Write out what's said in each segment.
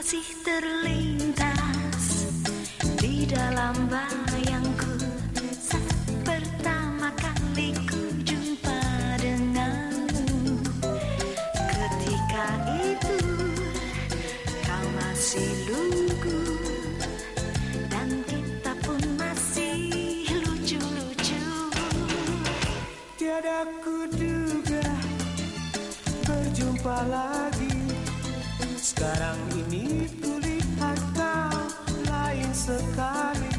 masih terlintas di dalam bangsa. Sekarang ini kulihat kau lain sekali?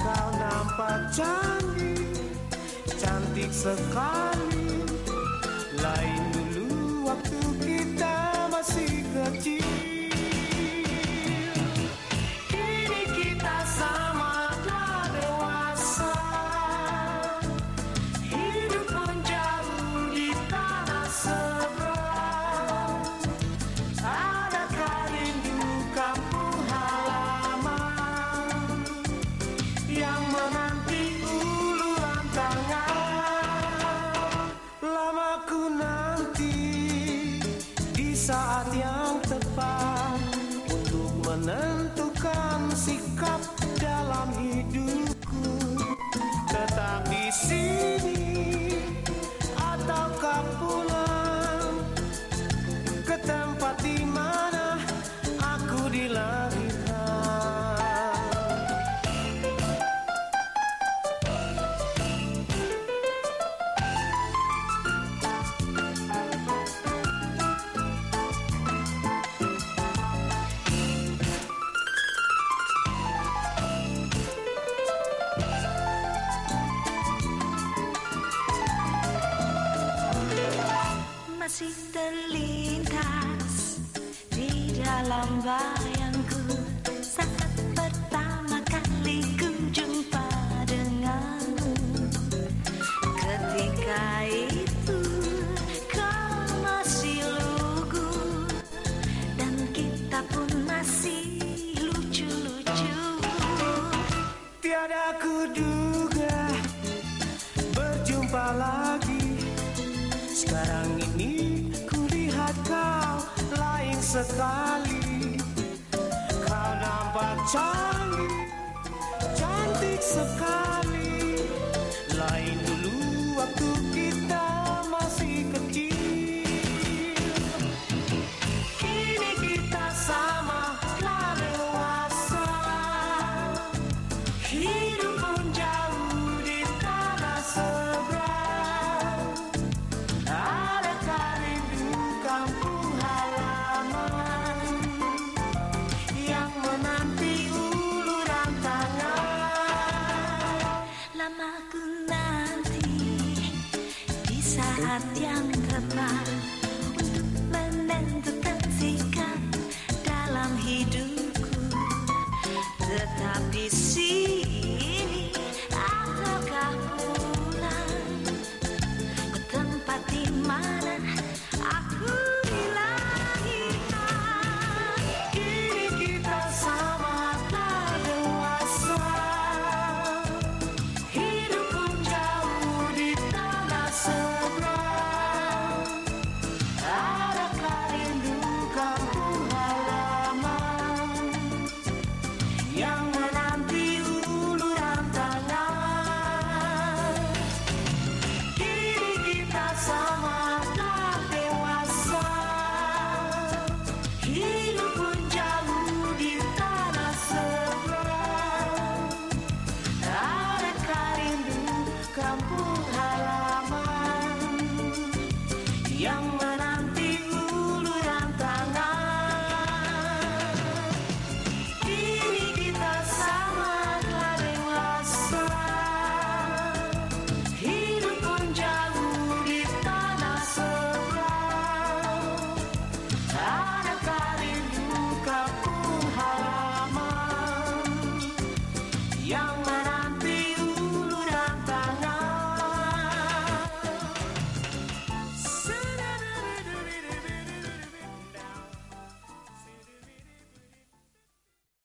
Kau nampak cantik, cantik sekali. Lain sim. Tiada kuduga berjumpa lagi. Sekarang ini ku lihat kau lain sekali. Kau nampak canggih, cantik sekali. bersamaku di saat yang tepat untuk menentukan sikap dalam hidupku Tetapi di sini ataukah pulang ke tempat iman? young